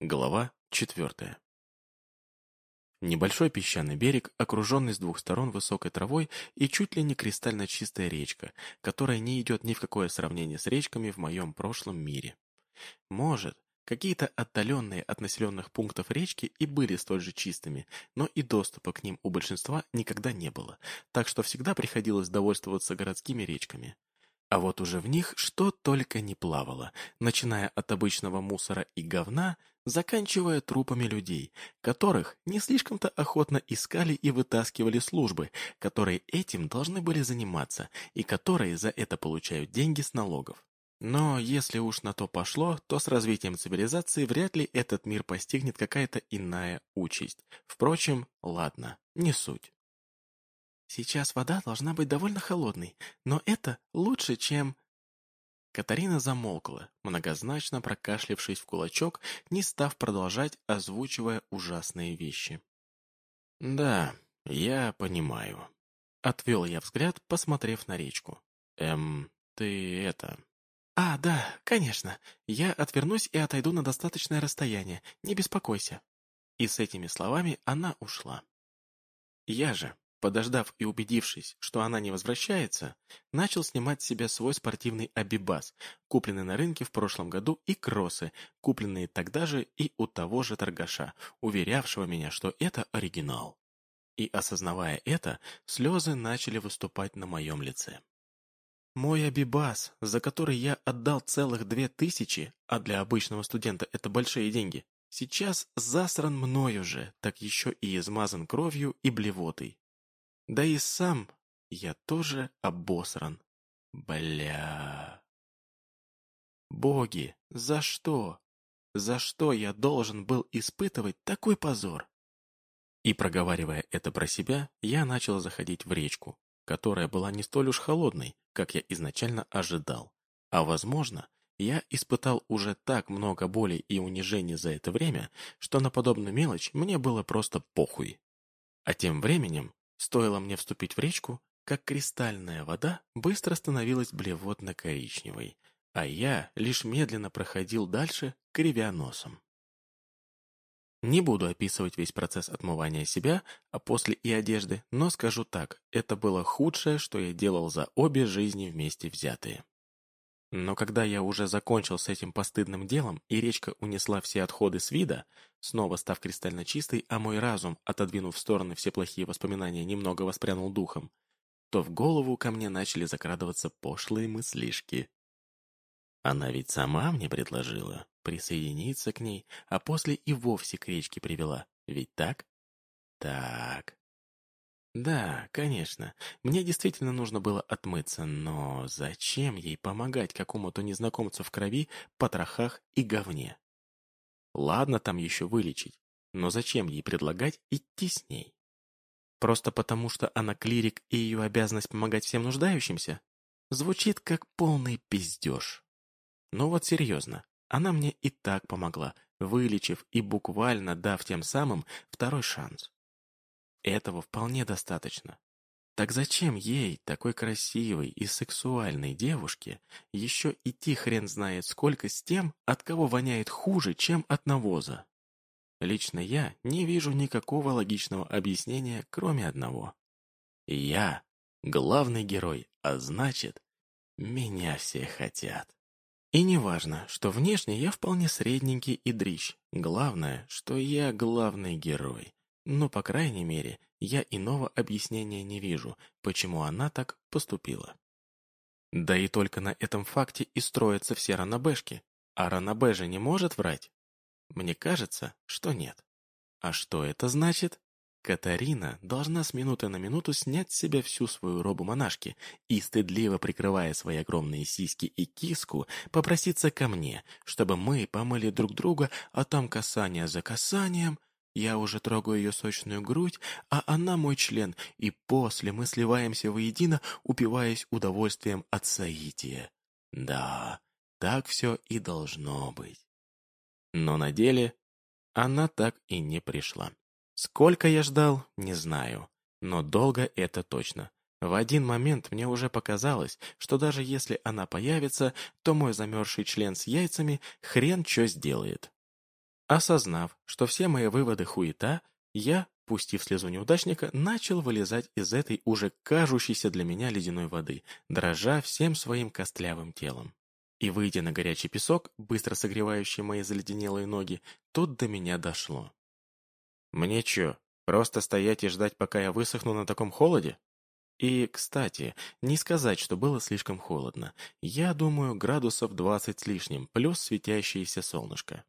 Глава четвертая. Небольшой песчаный берег, окруженный с двух сторон высокой травой и чуть ли не кристально чистая речка, которая не идет ни в какое сравнение с речками в моем прошлом мире. Может, какие-то отдаленные от населенных пунктов речки и были столь же чистыми, но и доступа к ним у большинства никогда не было, так что всегда приходилось довольствоваться городскими речками. А вот уже в них что только не плавало, начиная от обычного мусора и говна, заканчивая трупами людей, которых не слишком-то охотно искали и вытаскивали службы, которые этим должны были заниматься и которые за это получают деньги с налогов. Но если уж на то пошло, то с развитием цивилизации вряд ли этот мир постигнет какая-то иная участь. Впрочем, ладно, не суть. Сейчас вода должна быть довольно холодной, но это лучше, чем... Катарина замолкла, многозначно прокашлившись в кулачок, не став продолжать, озвучивая ужасные вещи. «Да, я понимаю». Отвел я взгляд, посмотрев на речку. «Эм, ты это...» «А, да, конечно. Я отвернусь и отойду на достаточное расстояние. Не беспокойся». И с этими словами она ушла. Я же, Подождав и убедившись, что она не возвращается, начал снимать с себя свой спортивный абибас, купленный на рынке в прошлом году, и кроссы, купленные тогда же и у того же торгаша, уверявшего меня, что это оригинал. И осознавая это, слезы начали выступать на моем лице. Мой абибас, за который я отдал целых две тысячи, а для обычного студента это большие деньги, сейчас засран мною же, так еще и измазан кровью и блевотой. Да и сам я тоже обосран. Бля. Боги, за что? За что я должен был испытывать такой позор? И проговаривая это про себя, я начал заходить в речку, которая была не столь уж холодной, как я изначально ожидал. А возможно, я испытал уже так много боли и унижений за это время, что на подобную мелочь мне было просто похуй. А тем временем Стоило мне вступить в речку, как кристальная вода быстро становилась блевотно-коричневой, а я лишь медленно проходил дальше, кривя носом. Не буду описывать весь процесс отмывания себя, а после и одежды, но скажу так, это было худшее, что я делал за обе жизни вместе взятые. Но когда я уже закончил с этим постыдным делом, и речка унесла все отходы с вида, снова став кристально чистой, а мой разум, отодвинув в стороны все плохие воспоминания, немного воспрянул духом, то в голову ко мне начали закрадываться пошлые мыслишки. Она ведь сама мне предложила присоединиться к ней, а после и вовсе к речке привела. Ведь так? Так. Да, конечно, мне действительно нужно было отмыться, но зачем ей помогать какому-то незнакомцу в крови, потрохах и говне? Ладно там еще вылечить, но зачем ей предлагать идти с ней? Просто потому, что она клирик и ее обязанность помогать всем нуждающимся? Звучит как полный пиздеж. Но вот серьезно, она мне и так помогла, вылечив и буквально дав тем самым второй шанс. Этого вполне достаточно. Так зачем ей, такой красивой и сексуальной девушке, еще идти хрен знает сколько с тем, от кого воняет хуже, чем от навоза? Лично я не вижу никакого логичного объяснения, кроме одного. Я главный герой, а значит, меня все хотят. И не важно, что внешне я вполне средненький и дрищ. Главное, что я главный герой. Но, по крайней мере, я иного объяснения не вижу, почему она так поступила. Да и только на этом факте и строятся все ранобэшки. А ранобэ же не может врать? Мне кажется, что нет. А что это значит? Катарина должна с минуты на минуту снять с себя всю свою робу монашки и, стыдливо прикрывая свои огромные сиськи и киску, попроситься ко мне, чтобы мы помыли друг друга, а там касание за касанием, я уже трогаю ее сочную грудь, а она мой член, и после мы сливаемся воедино, упиваясь удовольствием от соития. Да, так все и должно быть. Но на деле она так и не пришла. Сколько я ждал, не знаю, но долго это точно. В один момент мне уже показалось, что даже если она появится, то мой замерзший член с яйцами хрен что сделает. Осознав, что все мои выводы хуета, я, пустив слезу неудачника, начал вылезать из этой уже кажущейся для меня ледяной воды, дрожа всем своим костлявым телом. И, выйдя на горячий песок, быстро согревающий мои заледенелые ноги, тут до меня дошло. «Мне чё, просто стоять и ждать, пока я высохну на таком холоде?» И, кстати, не сказать, что было слишком холодно. Я думаю, градусов 20 с лишним, плюс светящееся солнышко.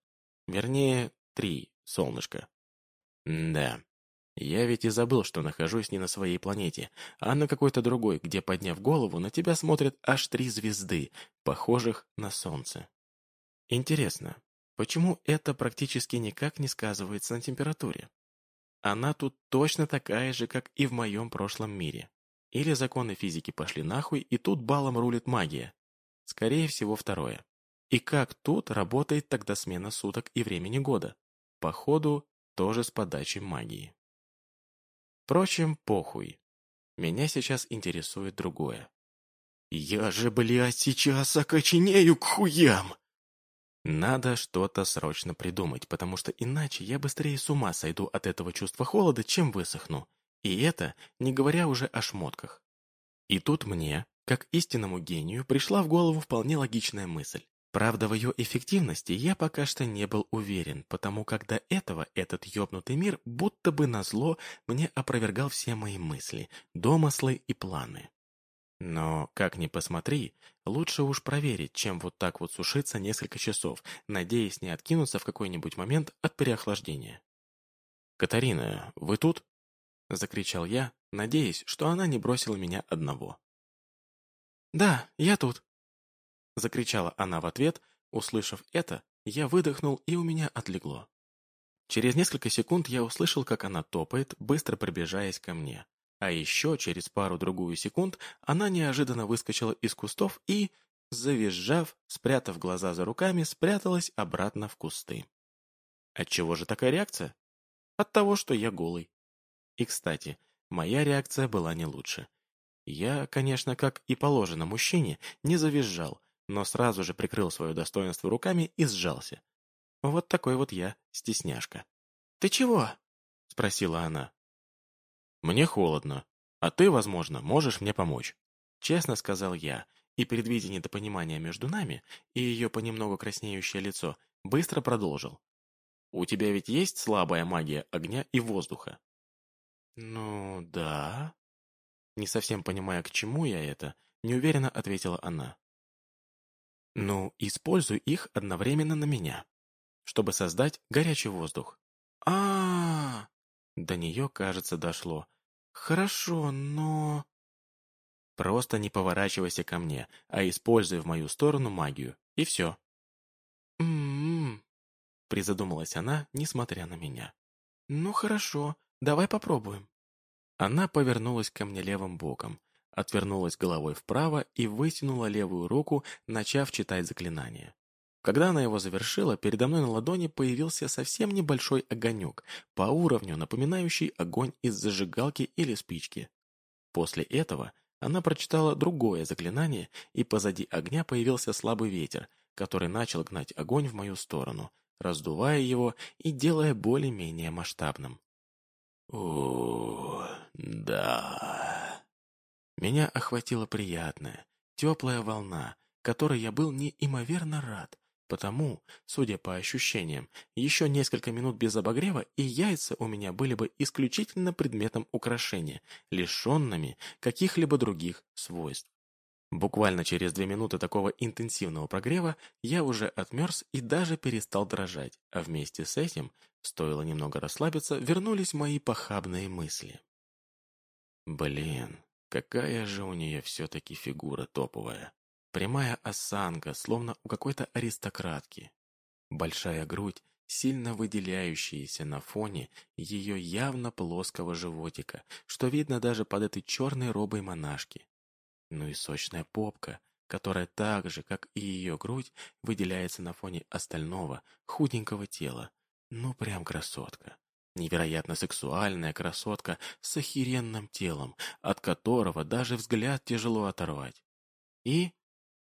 Вернее, три солнышка. да, я ведь и забыл, что нахожусь не на своей планете, а на какой-то другой, где, подняв голову, на тебя смотрят аж три звезды, похожих на Солнце. Интересно, почему это практически никак не сказывается на температуре? Она тут точно такая же, как и в моем прошлом мире. Или законы физики пошли нахуй, и тут балом рулит магия. Скорее всего, второе. И как тут работает тогда смена суток и времени года? Походу, тоже с подачей магии. Впрочем, похуй. Меня сейчас интересует другое. «Я же, блядь, сейчас окоченею к хуям!» Надо что-то срочно придумать, потому что иначе я быстрее с ума сойду от этого чувства холода, чем высохну. И это не говоря уже о шмотках. И тут мне, как истинному гению, пришла в голову вполне логичная мысль. Правда, в ее эффективности я пока что не был уверен, потому как до этого этот ёбнутый мир будто бы назло мне опровергал все мои мысли, домыслы и планы. Но, как ни посмотри, лучше уж проверить, чем вот так вот сушиться несколько часов, надеясь не откинуться в какой-нибудь момент от переохлаждения. «Катарина, вы тут?» — закричал я, надеясь, что она не бросила меня одного. «Да, я тут», — закричала она в ответ. Услышав это, я выдохнул, и у меня отлегло. Через несколько секунд я услышал, как она топает, быстро приближаясь ко мне. А еще через пару-другую секунд она неожиданно выскочила из кустов и, завизжав, спрятав глаза за руками, спряталась обратно в кусты. Отчего же такая реакция? От того, что я голый. И, кстати, моя реакция была не лучше. Я, конечно, как и положено мужчине, не завизжал, но сразу же прикрыл свое достоинство руками и сжался. Вот такой вот я, стесняшка. «Ты чего?» — спросила она. «Мне холодно, а ты, возможно, можешь мне помочь», — честно сказал я, и, предвидя недопонимание между нами и ее понемногу краснеющее лицо, быстро продолжил. «У тебя ведь есть слабая магия огня и воздуха?» «Ну, да...» Не совсем понимая, к чему я это, неуверенно ответила она. «Ну, используй их одновременно на меня, чтобы создать горячий воздух». А, -а, -а До нее, кажется, дошло. «Хорошо, но...» «Просто не поворачивайся ко мне, а используй в мою сторону магию, и все». «М-м-м...» призадумалась она, несмотря на меня. «Ну хорошо, Давай попробуем». Она повернулась ко мне левым боком, отвернулась головой вправо и вытянула левую руку, начав читать заклинание. Когда она его завершила, передо мной на ладони появился совсем небольшой огонек, по уровню напоминающий огонь из зажигалки или спички. После этого она прочитала другое заклинание, и позади огня появился слабый ветер, который начал гнать огонь в мою сторону, раздувая его и делая более-менее масштабным. О, да. Меня охватила приятная, теплая волна, которой я был неимоверно рад, потому, судя по ощущениям, еще несколько минут без обогрева и яйца у меня были бы исключительно предметом украшения, лишенными каких-либо других свойств. Буквально через две минуты такого интенсивного прогрева я уже отмерз и даже перестал дрожать, а вместе с этим, стоило немного расслабиться, вернулись мои похабные мысли. Блин, какая же у нее все-таки фигура топовая. Прямая осанка, словно у какой-то аристократки. Большая грудь, сильно выделяющаяся на фоне ее явно плоского животика, что видно даже под этой черной робой монашки. Ну и сочная попка, которая так же, как и ее грудь, выделяется на фоне остального, худенького тела. Ну прям красотка. Невероятно сексуальная красотка с охеренным телом, от которого даже взгляд тяжело оторвать. И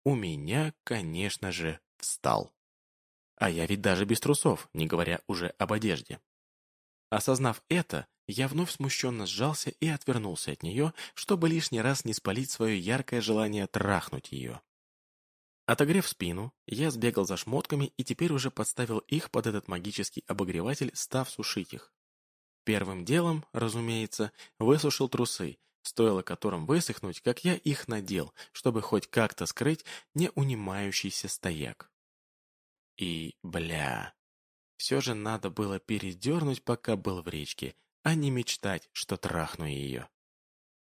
у меня, конечно же, встал. А я ведь даже без трусов, не говоря уже об одежде. Осознав это, я вновь смущенно сжался и отвернулся от нее, чтобы лишний раз не спалить свое яркое желание трахнуть ее. Отогрев спину, я сбегал за шмотками и теперь уже подставил их под этот магический обогреватель, став сушить их. Первым делом, разумеется, высушил трусы, стоило которым высохнуть, как я их надел, чтобы хоть как-то скрыть неунимающийся стояк. И, бля, все же надо было передернуть, пока был в речке, а не мечтать, что трахну ее.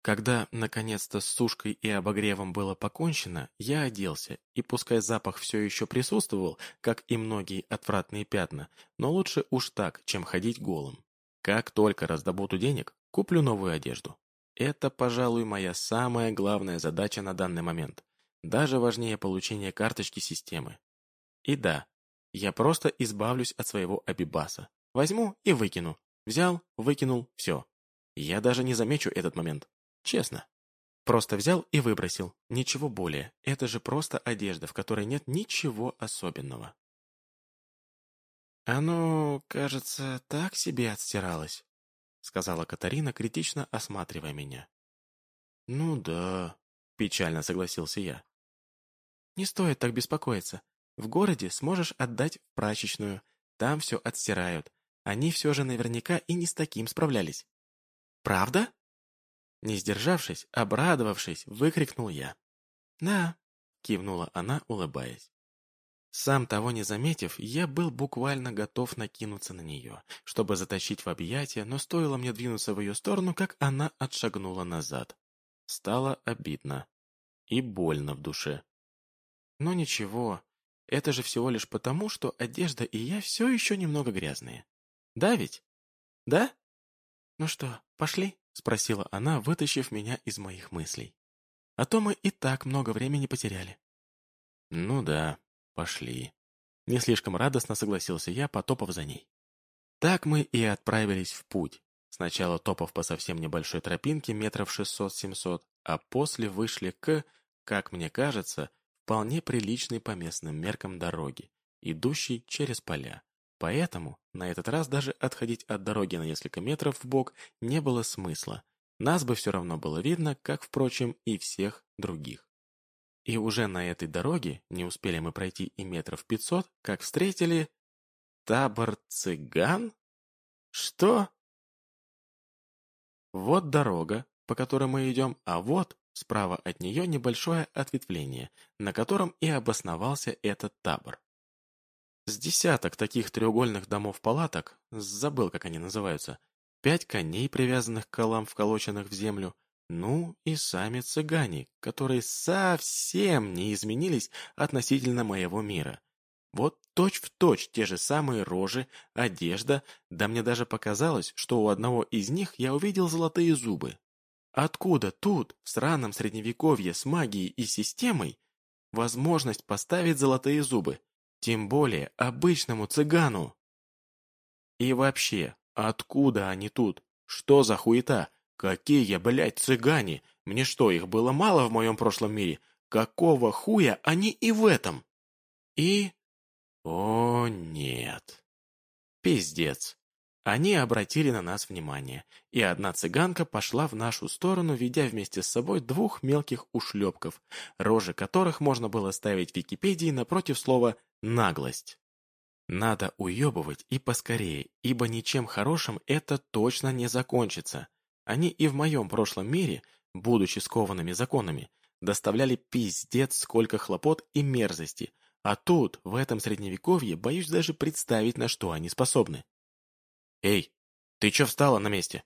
Когда, наконец-то, с сушкой и обогревом было покончено, я оделся, и пускай запах все еще присутствовал, как и многие отвратные пятна, но лучше уж так, чем ходить голым. Как только раздобуду денег, куплю новую одежду. Это, пожалуй, моя самая главная задача на данный момент. Даже важнее получения карточки системы. И да, я просто избавлюсь от своего Абибаса. Возьму и выкину. Взял, выкинул, все. Я даже не замечу этот момент. Честно. Просто взял и выбросил. Ничего более. Это же просто одежда, в которой нет ничего особенного. «Оно, кажется, так себе отстиралось», — сказала Катарина, критично осматривая меня. «Ну да», — печально согласился я. «Не стоит так беспокоиться. В городе сможешь отдать в прачечную. Там все отстирают. Они все же наверняка и не с таким справлялись. Правда? Не сдержавшись, обрадовавшись, выкрикнул я. «Да», — кивнула она, улыбаясь. Сам того не заметив, я был буквально готов накинуться на нее, чтобы затащить в объятия, но стоило мне двинуться в ее сторону, как она отшагнула назад. Стало обидно и больно в душе. Но ничего, это же всего лишь потому, что одежда и я все еще немного грязные. Да ведь? Да? Ну что, пошли? Спросила она, вытащив меня из моих мыслей. А то мы и так много времени потеряли. Ну да, пошли. Не слишком радостно согласился я, потопав за ней. Так мы и отправились в путь. Сначала топав по совсем небольшой тропинке метров шестьсот-семьсот, а после вышли к, как мне кажется, вполне приличной по местным меркам дороги, идущей через поля. Поэтому на этот раз даже отходить от дороги на несколько метров в бок не было смысла. Нас бы все равно было видно, как, впрочем, и всех других. И уже на этой дороге не успели мы пройти и метров пятьсот, как встретили... Табор цыган? Что? Вот дорога, по которой мы идем, а вот Справа от нее небольшое ответвление, на котором и обосновался этот табор. С десяток таких треугольных домов-палаток, забыл, как они называются, пять коней, привязанных к колам, вколоченных в землю, ну и сами цыгане, которые совсем не изменились относительно моего мира. Вот точь-в-точь точь те же самые рожи, одежда, да мне даже показалось, что у одного из них я увидел золотые зубы. Откуда тут, в сраном средневековье с магией и системой, возможность поставить золотые зубы, тем более обычному цыгану? И вообще, откуда они тут? Что за хуета? Какие, блядь, цыгане? Мне что, их было мало в моем прошлом мире? Какого хуя они и в этом? И... О, нет. Пиздец. Они обратили на нас внимание, и одна цыганка пошла в нашу сторону, ведя вместе с собой двух мелких ушлепков, рожи которых можно было ставить в Википедии напротив слова «наглость». Надо уебывать и поскорее, ибо ничем хорошим это точно не закончится. Они и в моем прошлом мире, будучи скованными законами, доставляли пиздец сколько хлопот и мерзости, а тут, в этом средневековье, боюсь даже представить, на что они способны. «Эй, ты чё встала на месте?»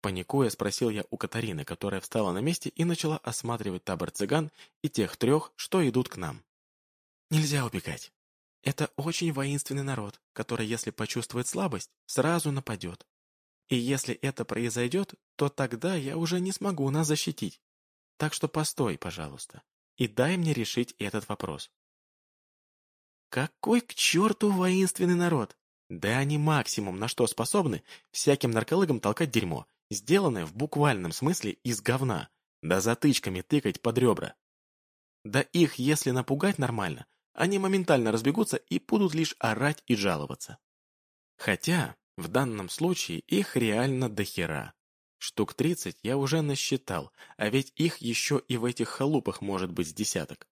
Паникуя, спросил я у Катарины, которая встала на месте и начала осматривать табор цыган и тех трех, что идут к нам. «Нельзя убегать. Это очень воинственный народ, который, если почувствует слабость, сразу нападет. И если это произойдет, то тогда я уже не смогу нас защитить. Так что постой, пожалуйста, и дай мне решить этот вопрос». «Какой к черту воинственный народ? Да они максимум на что способны всяким нарколыгам толкать дерьмо, сделанное в буквальном смысле из говна, да затычками тыкать под ребра. Да их, если напугать нормально, они моментально разбегутся и будут лишь орать и жаловаться. Хотя, в данном случае их реально дохера. Штук 30 я уже насчитал, а ведь их еще и в этих халупах может быть с десяток.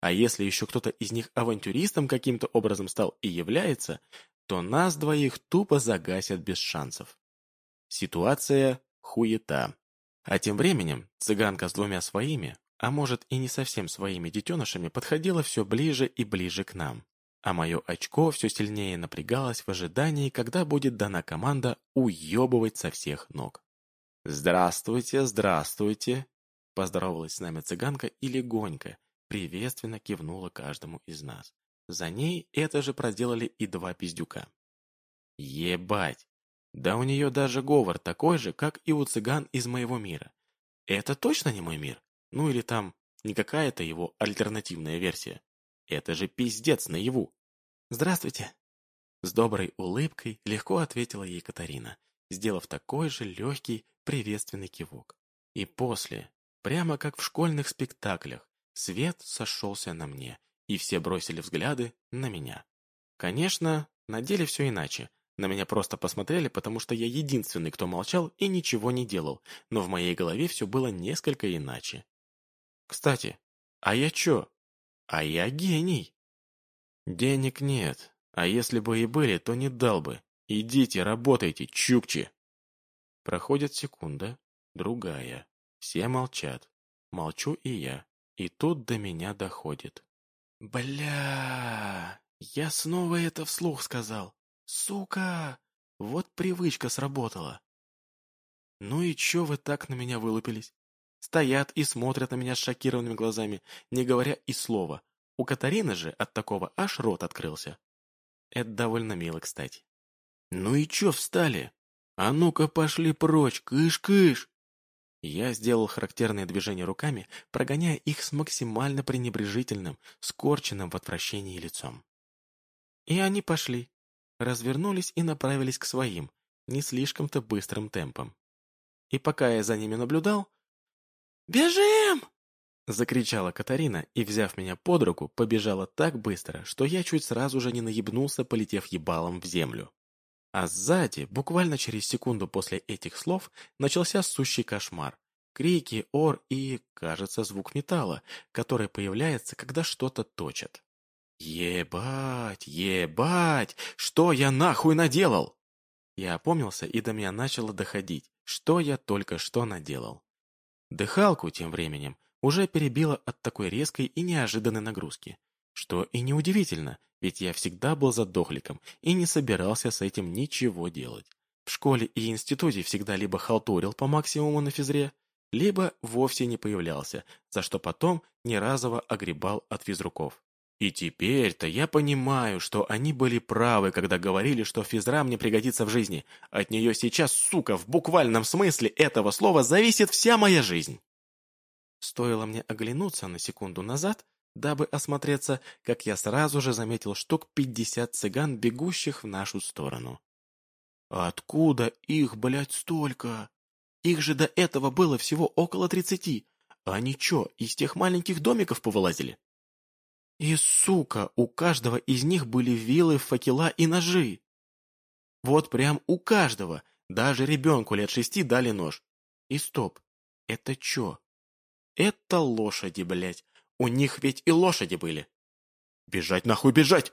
А если еще кто-то из них авантюристом каким-то образом стал и является, то нас двоих тупо загасят без шансов. Ситуация хуета. А тем временем цыганка с двумя своими, а может и не совсем своими детенышами, подходила все ближе и ближе к нам. А мое очко все сильнее напрягалось в ожидании, когда будет дана команда уебывать со всех ног. «Здравствуйте, здравствуйте!» Поздоровалась с нами цыганка и легонько, приветственно кивнула каждому из нас. За ней это же проделали и два пиздюка. Ебать! Да у нее даже говор такой же, как и у цыган из моего мира. Это точно не мой мир? Ну или там не какая-то его альтернативная версия? Это же пиздец наяву. Здравствуйте. С доброй улыбкой легко ответила ей Катарина, сделав такой же легкий приветственный кивок. И после, прямо как в школьных спектаклях, свет сошелся на мне, и все бросили взгляды на меня. Конечно, на деле все иначе. На меня просто посмотрели, потому что я единственный, кто молчал и ничего не делал, но в моей голове все было несколько иначе. Кстати, а я чё? А я гений. Денег нет, а если бы и были, то не дал бы. Идите, работайте, чукчи. Проходит секунда, другая. Все молчат. Молчу и я. И тут до меня доходит. Бля, я снова это вслух сказал. Сука! Вот привычка сработала. Ну и чё вы так на меня вылупились? Стоят и смотрят на меня с шокированными глазами, не говоря и слова. У Катарины же от такого аж рот открылся. Это довольно мило, кстати. «Ну и чё встали? А ну-ка пошли прочь, кыш-кыш!» Я сделал характерные движения руками, прогоняя их с максимально пренебрежительным, скорченным в отвращении лицом. И они пошли, развернулись и направились к своим, не слишком-то быстрым темпом. И пока я за ними наблюдал... «Бежим!» Закричала Катарина и, взяв меня под руку, побежала так быстро, что я чуть сразу же не наебнулся, полетев ебалом в землю. А сзади, буквально через секунду после этих слов, начался сущий кошмар. Крики, ор и, кажется, звук металла, который появляется, когда что-то точат. «Ебать, ебать! Что я нахуй наделал?» Я опомнился, и до меня начало доходить, что я только что наделал. Дыхалку тем временем уже перебило от такой резкой и неожиданной нагрузки. Что и неудивительно, ведь я всегда был задохликом и не собирался с этим ничего делать. В школе и институте всегда либо халтурил по максимуму на физре, либо вовсе не появлялся, за что потом не разово огребал от физруков. И теперь-то я понимаю, что они были правы, когда говорили, что физра мне пригодится в жизни. От нее сейчас, сука, в буквальном смысле этого слова зависит вся моя жизнь. Стоило мне оглянуться на секунду назад, дабы осмотреться, как я сразу же заметил штук пятьдесят цыган, бегущих в нашу сторону. «Откуда их, блядь, столько? Их же до этого было всего около тридцати. Они чё, из тех маленьких домиков повылазили?» И, сука, у каждого из них были вилы, факела и ножи. Вот прям у каждого, даже ребенку лет шести дали нож. И стоп, это чё? Это лошади, блядь. У них ведь и лошади были. Бежать нахуй бежать!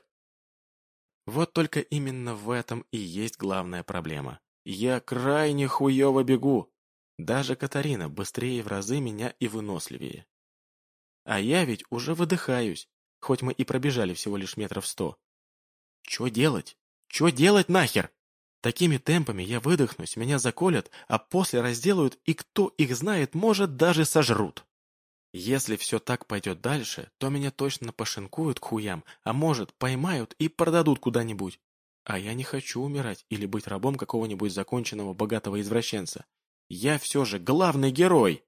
Вот только именно в этом и есть главная проблема. Я крайне хуёво бегу. Даже Катарина быстрее в разы меня и выносливее. А я ведь уже выдыхаюсь, хоть мы и пробежали всего лишь метров сто. Чё делать? Чё делать нахер? Такими темпами я выдохнусь, меня заколят, а после разделают, и кто их знает, может, даже сожрут. Если все так пойдет дальше, то меня точно пошинкуют к хуям, а может, поймают и продадут куда-нибудь. А я не хочу умирать или быть рабом какого-нибудь законченного богатого извращенца. Я все же главный герой.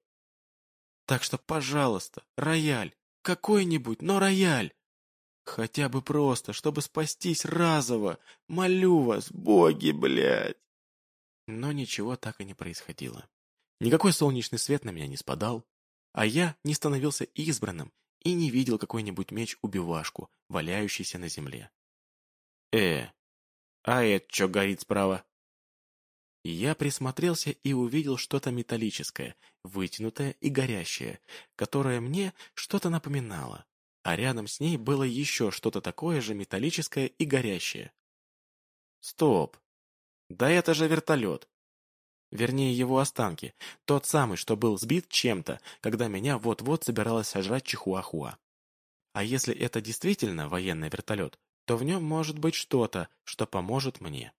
Так что, пожалуйста, рояль. Какой-нибудь, но рояль. Хотя бы просто, чтобы спастись разово. Молю вас, боги, блядь. Но ничего так и не происходило. Никакой солнечный свет на меня не спадал, а я не становился избранным и не видел какой-нибудь меч-убивашку, валяющийся на земле. «Э, а это что горит справа?» Я присмотрелся и увидел что-то металлическое, вытянутое и горящее, которое мне что-то напоминало, а рядом с ней было еще что-то такое же металлическое и горящее. Стоп! Да это же вертолет! Вернее, его останки, тот самый, что был сбит чем-то, когда меня вот-вот собиралась сожрать Чихуахуа. А если это действительно военный вертолет, то в нем может быть что-то, что поможет мне.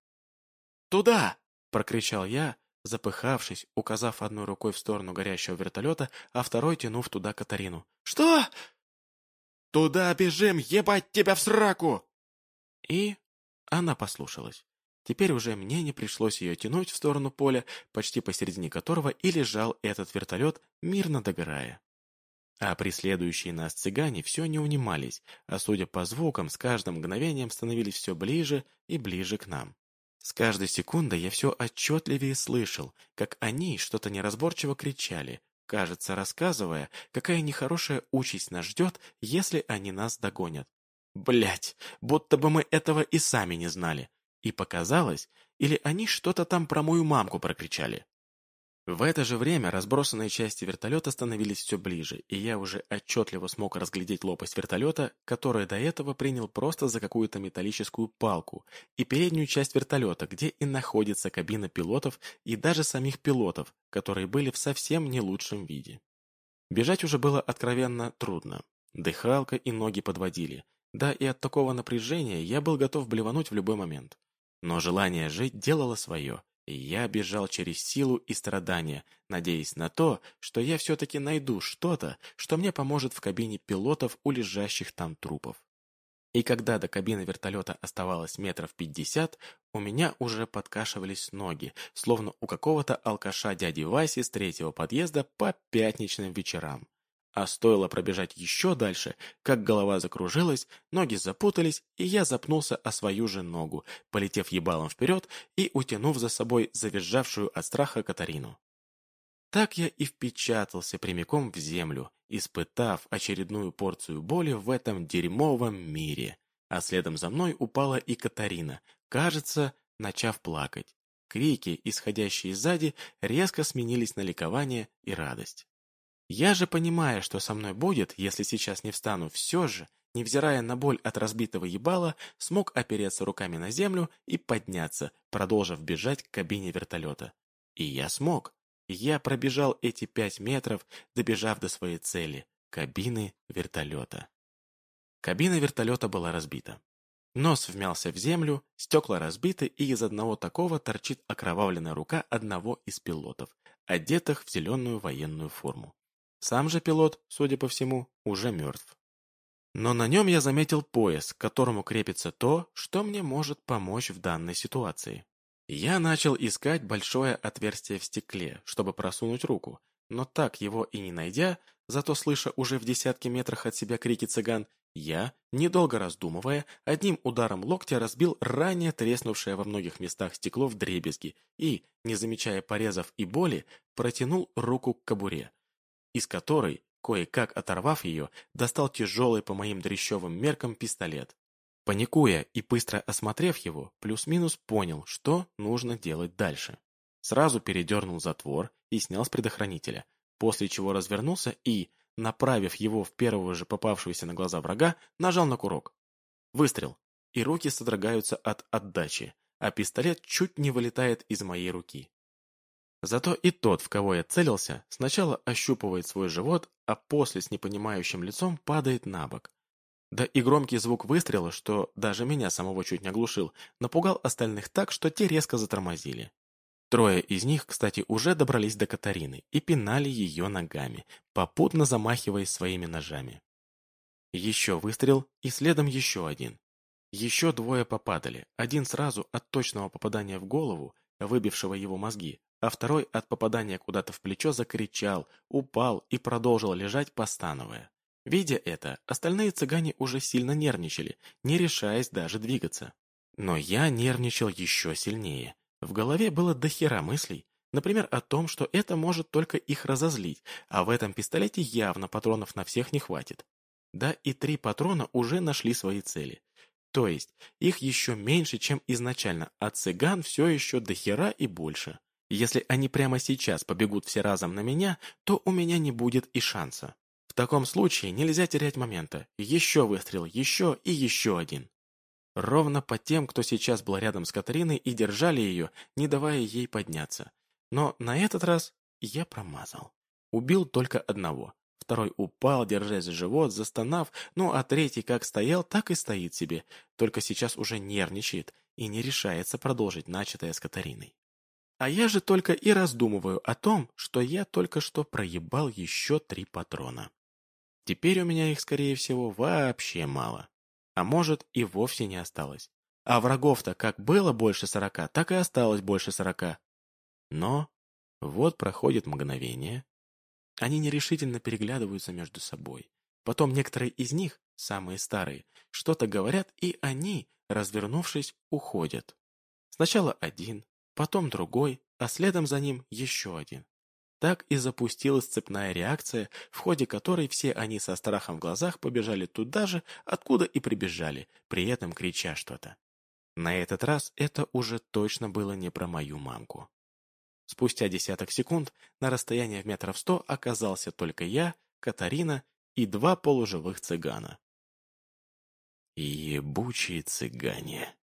«Туда!» Прокричал я, запыхавшись, указав одной рукой в сторону горящего вертолета, а второй тянув туда Катарину. «Что?» «Туда бежим, ебать тебя в сраку!» И она послушалась. Теперь уже мне не пришлось ее тянуть в сторону поля, почти посередине которого и лежал этот вертолет, мирно догорая. А преследующие нас цыгане все не унимались, а судя по звукам, с каждым мгновением становились все ближе и ближе к нам. С каждой секундой я все отчетливее слышал, как они что-то неразборчиво кричали, кажется, рассказывая, какая нехорошая участь нас ждет, если они нас догонят. Блять, будто бы мы этого и сами не знали. И показалось, или они что-то там про мою мамку прокричали. В это же время разбросанные части вертолета становились все ближе, и я уже отчетливо смог разглядеть лопасть вертолета, которую до этого принял просто за какую-то металлическую палку, и переднюю часть вертолета, где и находится кабина пилотов и даже самих пилотов, которые были в совсем не лучшем виде. Бежать уже было откровенно трудно. Дыхалка и ноги подводили. Да и от такого напряжения я был готов блевануть в любой момент. Но желание жить делало свое, я бежал через силу и страдания, надеясь на то, что я все-таки найду что-то, что мне поможет в кабине пилотов у лежащих там трупов. И когда до кабины вертолета оставалось метров пятьдесят, у меня уже подкашивались ноги, словно у какого-то алкаша дяди Васи с третьего подъезда по пятничным вечерам. А стоило пробежать еще дальше, как голова закружилась, ноги запутались, и я запнулся о свою же ногу, полетев ебалом вперед и утянув за собой завизжавшую от страха Катарину. Так я и впечатался прямиком в землю, испытав очередную порцию боли в этом дерьмовом мире. А следом за мной упала и Катарина, кажется, начав плакать. Крики, исходящие сзади, резко сменились на ликование и радость. Я же, понимая, что со мной будет, если сейчас не встану, все же, невзирая на боль от разбитого ебала, смог опереться руками на землю и подняться, продолжив бежать к кабине вертолета. И я смог. Я пробежал эти пять метров, добежав до своей цели — кабины вертолета. Кабина вертолета была разбита. Нос вмялся в землю, стекла разбиты, и из одного такого торчит окровавленная рука одного из пилотов, одетых в зеленую военную форму. Сам же пилот, судя по всему, уже мертв. Но на нем я заметил пояс, к которому крепится то, что мне может помочь в данной ситуации. Я начал искать большое отверстие в стекле, чтобы просунуть руку, но так его и не найдя, зато слыша уже в десятке метрах от себя крики цыган, я, недолго раздумывая, одним ударом локтя разбил ранее треснувшее во многих местах стекло в дребезги и, не замечая порезов и боли, протянул руку к кобуре из которой, кое-как оторвав ее, достал тяжелый по моим дрещевым меркам пистолет. Паникуя и быстро осмотрев его, плюс-минус понял, что нужно делать дальше. Сразу передернул затвор и снял с предохранителя, после чего развернулся и, направив его в первого же попавшегося на глаза врага, нажал на курок. Выстрел, и руки содрогаются от отдачи, а пистолет чуть не вылетает из моей руки. Зато и тот, в кого я целился, сначала ощупывает свой живот, а после с непонимающим лицом падает на бок. Да и громкий звук выстрела, что даже меня самого чуть не оглушил, напугал остальных так, что те резко затормозили. Трое из них, кстати, уже добрались до Катарины и пинали ее ногами, попутно замахиваясь своими ножами. Еще выстрел, и следом еще один. Еще двое попадали, один сразу от точного попадания в голову, выбившего его мозги, а второй от попадания куда-то в плечо закричал, упал и продолжил лежать, постановая. Видя это, остальные цыгане уже сильно нервничали, не решаясь даже двигаться. Но я нервничал еще сильнее. В голове было дохера мыслей, например, о том, что это может только их разозлить, а в этом пистолете явно патронов на всех не хватит. Да и три патрона уже нашли свои цели. То есть, их еще меньше, чем изначально, а цыган все еще до хера и больше. Если они прямо сейчас побегут все разом на меня, то у меня не будет и шанса. В таком случае нельзя терять момента. Еще выстрел, еще и еще один. Ровно по тем, кто сейчас был рядом с Катариной и держали ее, не давая ей подняться. Но на этот раз я промазал. Убил только одного. Второй упал, держась за живот, застонав, ну а третий как стоял, так и стоит себе, только сейчас уже нервничает и не решается продолжить начатое с Катариной. А я же только и раздумываю о том, что я только что проебал еще три патрона. Теперь у меня их, скорее всего, вообще мало. А может, и вовсе не осталось. А врагов-то как было больше сорока, так и осталось больше сорока. Но вот проходит мгновение. Они нерешительно переглядываются между собой. Потом некоторые из них, самые старые, что-то говорят, и они, развернувшись, уходят. Сначала один, потом другой, а следом за ним еще один. Так и запустилась цепная реакция, в ходе которой все они со страхом в глазах побежали туда же, откуда и прибежали, при этом крича что-то. На этот раз это уже точно было не про мою мамку. Спустя десяток секунд на расстоянии в метров сто оказался только я, Катарина и два полуживых цыгана. «Ебучие цыгане!»